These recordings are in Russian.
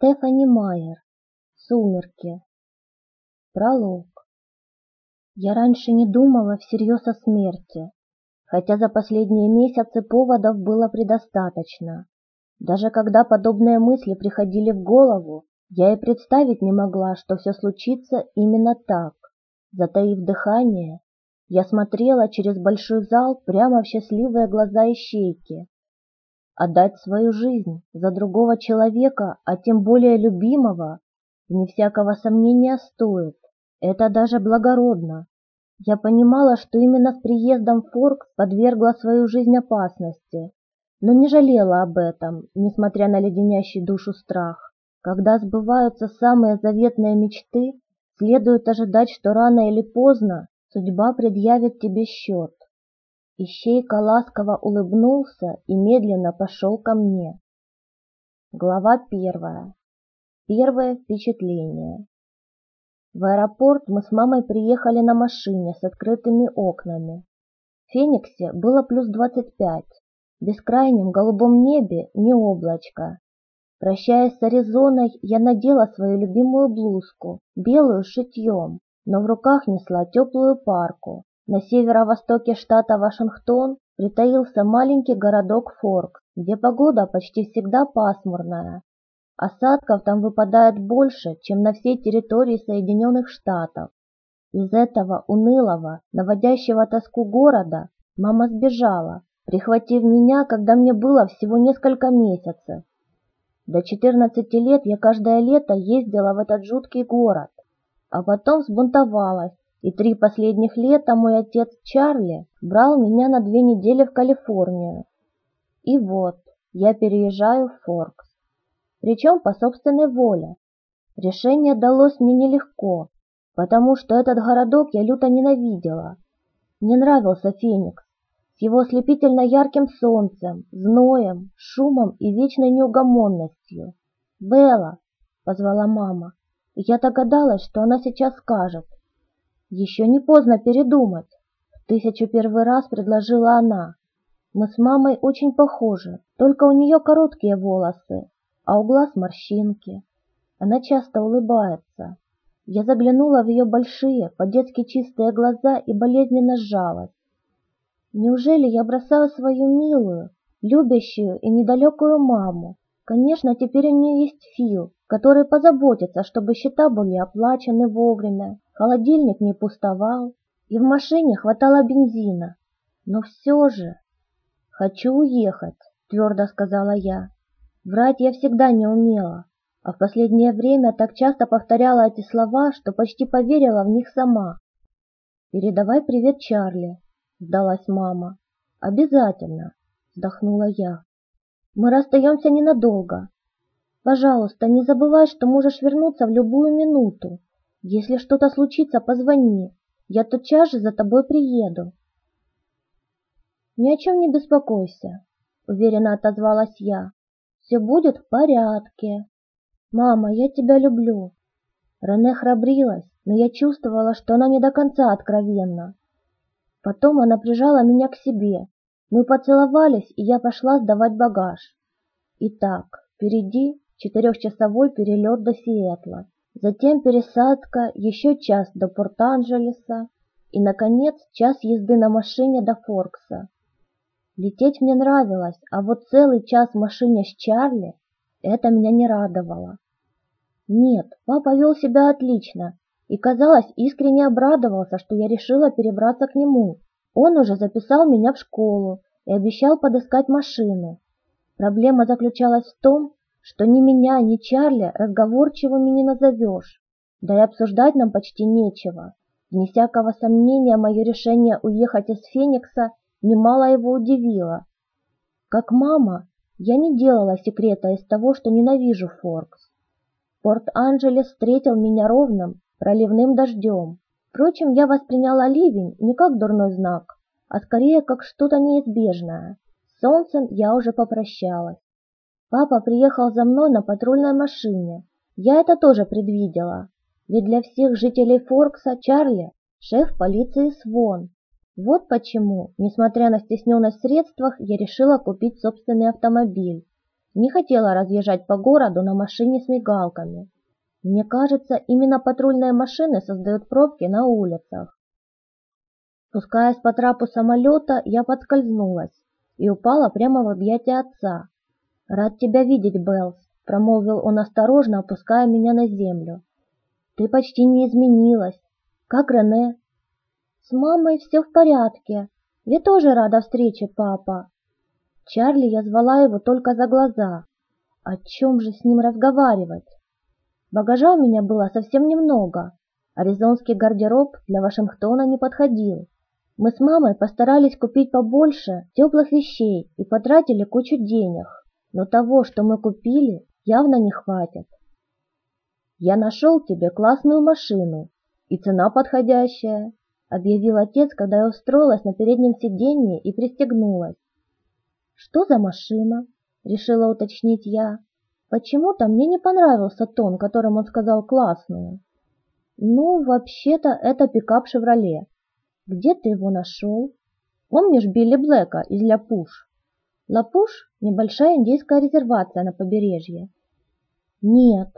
Стефани Майер. Сумерки. Пролог. Я раньше не думала всерьез о смерти, хотя за последние месяцы поводов было предостаточно. Даже когда подобные мысли приходили в голову, я и представить не могла, что все случится именно так. Затаив дыхание, я смотрела через большой зал прямо в счастливые глаза ищейки, Отдать свою жизнь за другого человека, а тем более любимого, вне всякого сомнения стоит. Это даже благородно. Я понимала, что именно с приездом Форкс подвергла свою жизнь опасности, но не жалела об этом, несмотря на леденящий душу страх. Когда сбываются самые заветные мечты, следует ожидать, что рано или поздно судьба предъявит тебе счет. Ищейка ласково улыбнулся и медленно пошел ко мне. Глава первая. Первое впечатление. В аэропорт мы с мамой приехали на машине с открытыми окнами. В Фениксе было плюс двадцать пять. В бескрайнем голубом небе не облачко. Прощаясь с Аризоной, я надела свою любимую блузку, белую шитьем, но в руках несла теплую парку, на северо-востоке штата Вашингтон притаился маленький городок Форк, где погода почти всегда пасмурная. Осадков там выпадает больше, чем на всей территории Соединенных Штатов. Из этого унылого, наводящего тоску города мама сбежала, прихватив меня, когда мне было всего несколько месяцев. До 14 лет я каждое лето ездила в этот жуткий город, а потом сбунтовалась и три последних лета мой отец Чарли брал меня на две недели в Калифорнию. И вот, я переезжаю в Форкс. Причем по собственной воле. Решение далось мне нелегко, потому что этот городок я люто ненавидела. Мне нравился Феникс с его ослепительно ярким солнцем, зноем, шумом и вечной неугомонностью. «Белла!» — позвала мама, и я догадалась, что она сейчас скажет. Еще не поздно передумать. В тысячу первый раз предложила она. Мы с мамой очень похожи, только у нее короткие волосы, а у глаз морщинки. Она часто улыбается. Я заглянула в ее большие, по-детски чистые глаза и болезненно сжалась. Неужели я бросаю свою милую, любящую и недалекую маму? Конечно, теперь у нее есть Фил, который позаботится, чтобы счета были оплачены вовремя, Холодильник не пустовал, и в машине хватало бензина. Но все же... «Хочу уехать», — твердо сказала я. Врать я всегда не умела, а в последнее время так часто повторяла эти слова, что почти поверила в них сама. «Передавай привет Чарли», — сдалась мама. «Обязательно», — вздохнула я. «Мы расстаемся ненадолго. Пожалуйста, не забывай, что можешь вернуться в любую минуту. Если что-то случится, позвони. Я тотчас же за тобой приеду. Ни о чем не беспокойся, уверенно отозвалась я. Все будет в порядке. Мама, я тебя люблю. Рене храбрилась, но я чувствовала, что она не до конца откровенна. Потом она прижала меня к себе. Мы поцеловались, и я пошла сдавать багаж. Итак, впереди четырехчасовой перелет до Сиэтла затем пересадка, еще час до Порт-Анджелеса и, наконец, час езды на машине до Форкса. Лететь мне нравилось, а вот целый час в машине с Чарли – это меня не радовало. Нет, папа вел себя отлично и, казалось, искренне обрадовался, что я решила перебраться к нему. Он уже записал меня в школу и обещал подыскать машину. Проблема заключалась в том, что ни меня, ни Чарли разговорчивыми не назовешь, да и обсуждать нам почти нечего. Вне всякого сомнения мое решение уехать из Феникса немало его удивило. Как мама, я не делала секрета из того, что ненавижу Форкс. Порт-Анджелес встретил меня ровным, проливным дождем. Впрочем, я восприняла ливень не как дурной знак, а скорее как что-то неизбежное. С солнцем я уже попрощалась. Папа приехал за мной на патрульной машине. Я это тоже предвидела, ведь для всех жителей Форкса Чарли – шеф полиции Свон. Вот почему, несмотря на стесненность в средствах, я решила купить собственный автомобиль. Не хотела разъезжать по городу на машине с мигалками. Мне кажется, именно патрульные машины создают пробки на улицах. Спускаясь по трапу самолета, я подскользнулась и упала прямо в объятия отца. «Рад тебя видеть, Беллс», — промолвил он осторожно, опуская меня на землю. «Ты почти не изменилась. Как Рене?» «С мамой все в порядке. Я тоже рада встрече, папа». Чарли я звала его только за глаза. О чем же с ним разговаривать? Багажа у меня было совсем немного. Аризонский гардероб для Вашингтона не подходил. Мы с мамой постарались купить побольше теплых вещей и потратили кучу денег, но того, что мы купили, явно не хватит. «Я нашел тебе классную машину, и цена подходящая», объявил отец, когда я устроилась на переднем сиденье и пристегнулась. «Что за машина?» — решила уточнить я. Почему-то мне не понравился тон, которым он сказал «классную». «Ну, вообще-то это пикап «Шевроле», где ты его нашел? Помнишь Билли Блэка из Ляпуш? Лапуш – небольшая индейская резервация на побережье. Нет,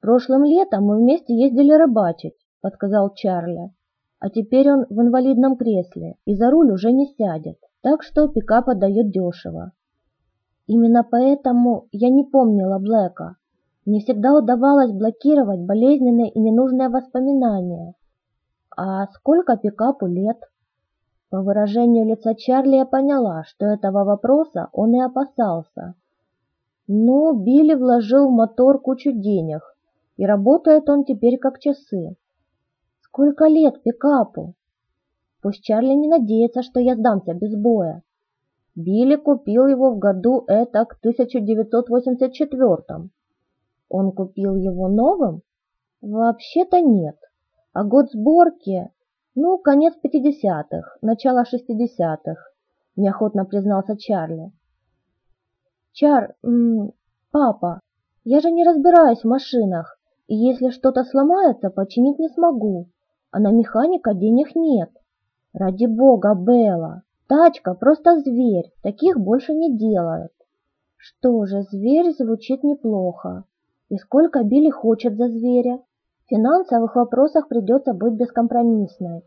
прошлым летом мы вместе ездили рыбачить, подсказал Чарли. А теперь он в инвалидном кресле и за руль уже не сядет, так что пикап отдает дешево. Именно поэтому я не помнила Блэка. Мне всегда удавалось блокировать болезненные и ненужные воспоминания, «А сколько пикапу лет?» По выражению лица Чарли я поняла, что этого вопроса он и опасался. Ну, Билли вложил в мотор кучу денег, и работает он теперь как часы. Сколько лет пикапу? Пусть Чарли не надеется, что я сдамся без боя. Билли купил его в году это к 1984 -м. Он купил его новым? Вообще-то нет. А год сборки, ну, конец 50-х, начало 60-х, неохотно признался Чарли. Чар, м папа, я же не разбираюсь в машинах, и если что-то сломается, починить не смогу, а на механика денег нет. Ради бога, Белла, тачка просто зверь, таких больше не делают. Что же, зверь звучит неплохо. И сколько Билли хочет за зверя? Финансовых вопросах придется быть бескомпромиссной.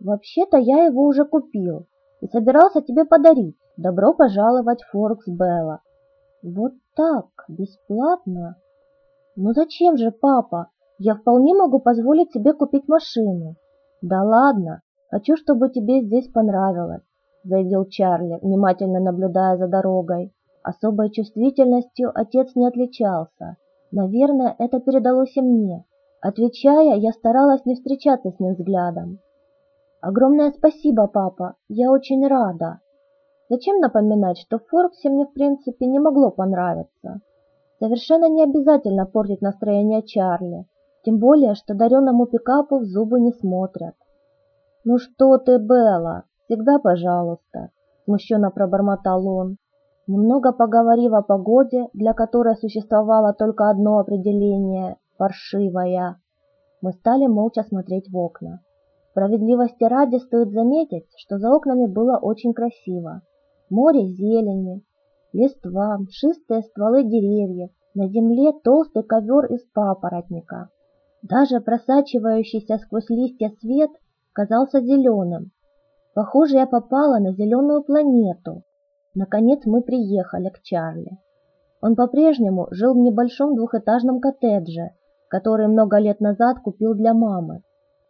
Вообще-то я его уже купил и собирался тебе подарить. Добро пожаловать Форкс Белла. Вот так, бесплатно? Ну зачем же, папа? Я вполне могу позволить себе купить машину. Да ладно, хочу, чтобы тебе здесь понравилось, заявил Чарли, внимательно наблюдая за дорогой. Особой чувствительностью отец не отличался. Наверное, это передалось и мне. Отвечая, я старалась не встречаться с ним взглядом. «Огромное спасибо, папа, я очень рада. Зачем напоминать, что в Форксе мне в принципе не могло понравиться? Совершенно не обязательно портить настроение Чарли, тем более, что дареному пикапу в зубы не смотрят. «Ну что ты, Белла, всегда пожалуйста», – смущенно пробормотал он. Немного поговорив о погоде, для которой существовало только одно определение паршивая. Мы стали молча смотреть в окна. Справедливости ради стоит заметить, что за окнами было очень красиво. Море зелени, листва, шистые стволы деревьев, на земле толстый ковер из папоротника. Даже просачивающийся сквозь листья свет казался зеленым. Похоже, я попала на зеленую планету. Наконец мы приехали к Чарли. Он по-прежнему жил в небольшом двухэтажном коттедже, который много лет назад купил для мамы.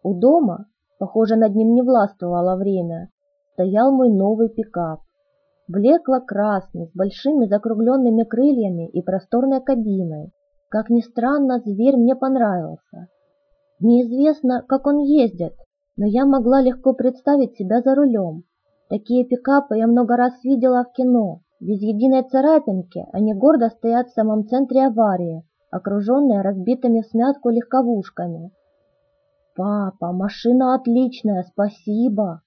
У дома, похоже, над ним не властвовало время, стоял мой новый пикап. Блекло-красный, с большими закругленными крыльями и просторной кабиной. Как ни странно, зверь мне понравился. Неизвестно, как он ездит, но я могла легко представить себя за рулем. Такие пикапы я много раз видела в кино. Без единой царапинки они гордо стоят в самом центре аварии, окруженная разбитыми в смятку легковушками. «Папа, машина отличная, спасибо!»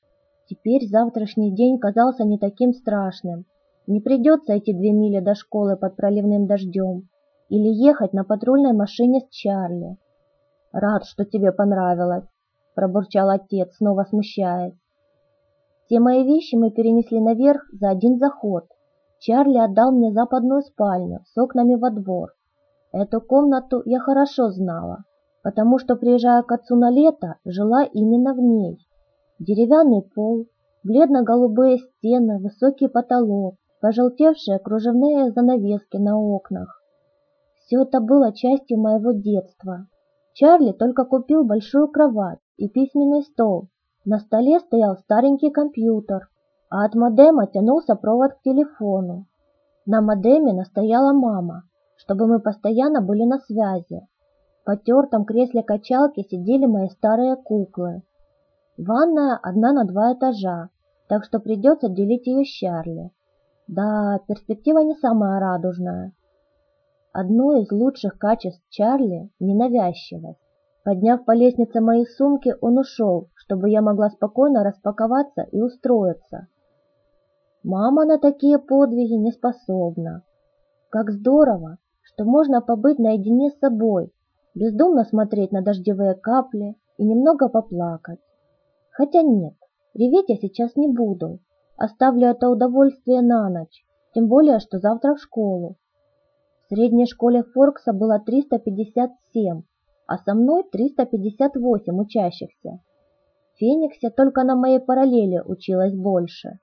Теперь завтрашний день казался не таким страшным. Не придется идти две мили до школы под проливным дождем или ехать на патрульной машине с Чарли. «Рад, что тебе понравилось», – пробурчал отец, снова смущаясь. Все мои вещи мы перенесли наверх за один заход. Чарли отдал мне западную спальню с окнами во двор. Эту комнату я хорошо знала, потому что, приезжая к отцу на лето, жила именно в ней. Деревянный пол, бледно-голубые стены, высокий потолок, пожелтевшие кружевные занавески на окнах. Все это было частью моего детства. Чарли только купил большую кровать и письменный стол. На столе стоял старенький компьютер, а от модема тянулся провод к телефону. На модеме настояла мама, чтобы мы постоянно были на связи. В потертом кресле качалки сидели мои старые куклы. Ванная одна на два этажа, так что придется делить ее с Чарли. Да, перспектива не самая радужная. Одно из лучших качеств Чарли – ненавязчивость. Подняв по лестнице мои сумки, он ушел, чтобы я могла спокойно распаковаться и устроиться. Мама на такие подвиги не способна. Как здорово, что можно побыть наедине с собой, бездумно смотреть на дождевые капли и немного поплакать. Хотя нет, реветь я сейчас не буду, Оставлю это удовольствие на ночь, тем более, что завтра в школу. В средней школе Форкса было 357, а со мной 358 учащихся. В Фениксе только на моей параллели училось больше.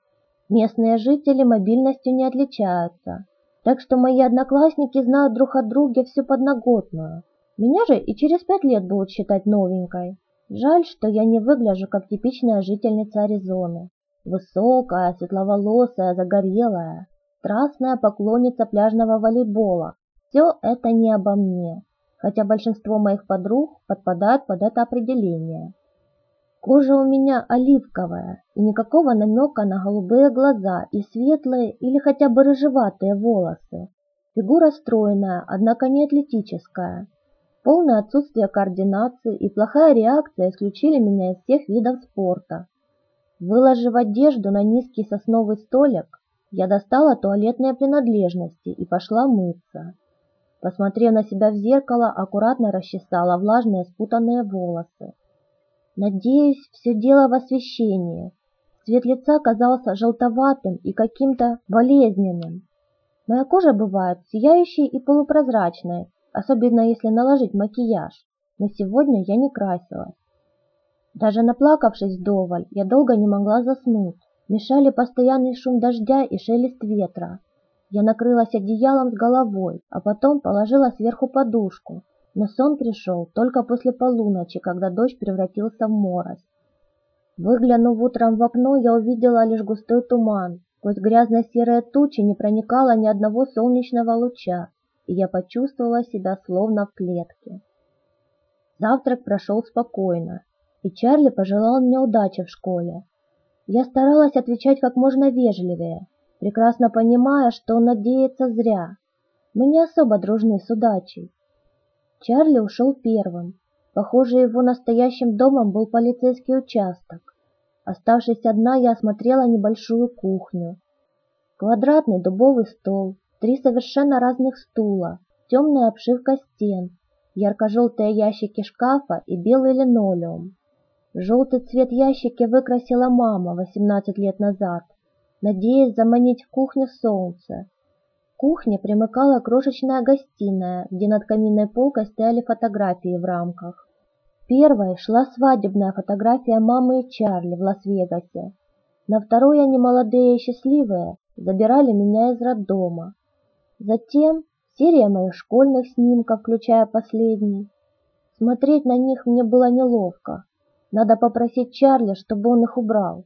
Местные жители мобильностью не отличаются, так что мои одноклассники знают друг от друга всю подноготную. Меня же и через пять лет будут считать новенькой. Жаль, что я не выгляжу как типичная жительница Аризоны. Высокая, светловолосая, загорелая, страстная поклонница пляжного волейбола. Все это не обо мне, хотя большинство моих подруг подпадают под это определение. Кожа у меня оливковая, и никакого намека на голубые глаза и светлые или хотя бы рыжеватые волосы. Фигура стройная, однако не атлетическая. Полное отсутствие координации и плохая реакция исключили меня из всех видов спорта. Выложив одежду на низкий сосновый столик, я достала туалетные принадлежности и пошла мыться. Посмотрев на себя в зеркало, аккуратно расчесала влажные спутанные волосы. Надеюсь, все дело в освещении. Цвет лица казался желтоватым и каким-то болезненным. Моя кожа бывает сияющей и полупрозрачной, особенно если наложить макияж, но сегодня я не красилась. Даже наплакавшись вдоволь, я долго не могла заснуть. Мешали постоянный шум дождя и шелест ветра. Я накрылась одеялом с головой, а потом положила сверху подушку. Но сон пришел только после полуночи, когда дождь превратился в морось. Выглянув утром в окно, я увидела лишь густой туман. Сквозь грязно-серые тучи не проникало ни одного солнечного луча, и я почувствовала себя словно в клетке. Завтрак прошел спокойно и Чарли пожелал мне удачи в школе. Я старалась отвечать как можно вежливее, прекрасно понимая, что он надеется зря. Мы не особо дружны с удачей. Чарли ушел первым. Похоже, его настоящим домом был полицейский участок. Оставшись одна, я осмотрела небольшую кухню. Квадратный дубовый стол, три совершенно разных стула, темная обшивка стен, ярко-желтые ящики шкафа и белый линолеум. Желтый цвет ящики выкрасила мама 18 лет назад, надеясь заманить в кухню солнце. Кухне примыкала крошечная гостиная, где над каминной полкой стояли фотографии в рамках. Первой шла свадебная фотография мамы и Чарли в Лас-Вегасе. На второй они, молодые и счастливые, забирали меня из роддома. Затем серия моих школьных снимков, включая последний. Смотреть на них мне было неловко. Надо попросить Чарли, чтобы он их убрал.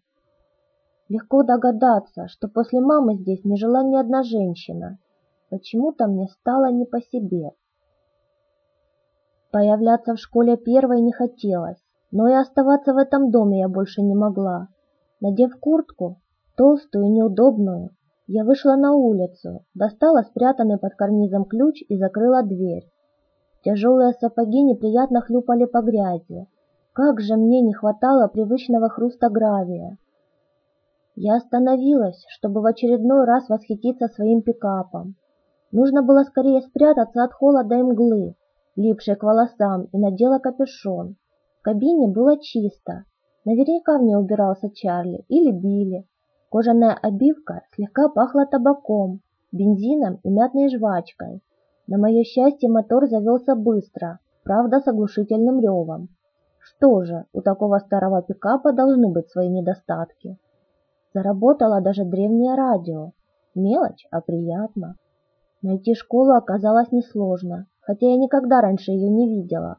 Легко догадаться, что после мамы здесь не жила ни одна женщина. Почему-то мне стало не по себе. Появляться в школе первой не хотелось, но и оставаться в этом доме я больше не могла. Надев куртку, толстую и неудобную, я вышла на улицу, достала спрятанный под карнизом ключ и закрыла дверь. Тяжелые сапоги неприятно хлюпали по грязи, как же мне не хватало привычного хруста гравия. Я остановилась, чтобы в очередной раз восхититься своим пикапом. Нужно было скорее спрятаться от холода и мглы, липшей к волосам, и надела капюшон. В кабине было чисто. Наверняка в убирался Чарли или Билли. Кожаная обивка слегка пахла табаком, бензином и мятной жвачкой. На мое счастье, мотор завелся быстро, правда с оглушительным ревом. Что же, у такого старого пикапа должны быть свои недостатки. Заработало даже древнее радио. Мелочь, а приятно. Найти школу оказалось несложно, хотя я никогда раньше ее не видела.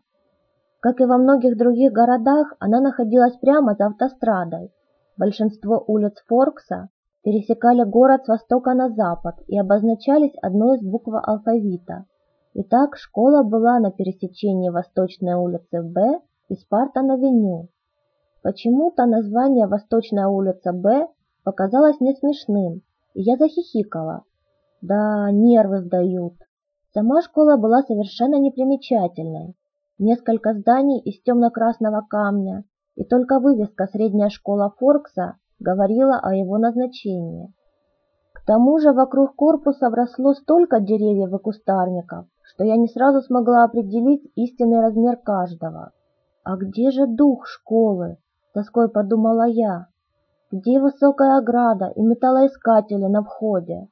Как и во многих других городах, она находилась прямо за автострадой. Большинство улиц Форкса пересекали город с востока на запад и обозначались одной из букв алфавита. Итак, школа была на пересечении Восточной улицы Б и Спартан-авеню. Почему-то название Восточная улица Б показалось мне смешным, и я захихикала. Да, нервы сдают. Сама школа была совершенно непримечательной. Несколько зданий из темно-красного камня, и только вывеска «Средняя школа Форкса» говорила о его назначении. К тому же вокруг корпуса вросло столько деревьев и кустарников, что я не сразу смогла определить истинный размер каждого. «А где же дух школы?» – тоской подумала я. «Где высокая ограда и металлоискатели на входе?»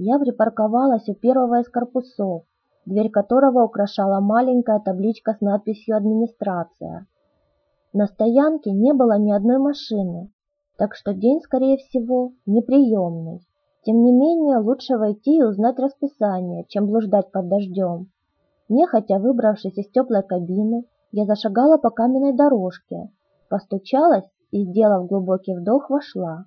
Я припарковалась у первого из корпусов, дверь которого украшала маленькая табличка с надписью «Администрация». На стоянке не было ни одной машины, так что день, скорее всего, неприемный. Тем не менее, лучше войти и узнать расписание, чем блуждать под дождем. Нехотя выбравшись из теплой кабины, я зашагала по каменной дорожке, постучалась и, сделав глубокий вдох, вошла.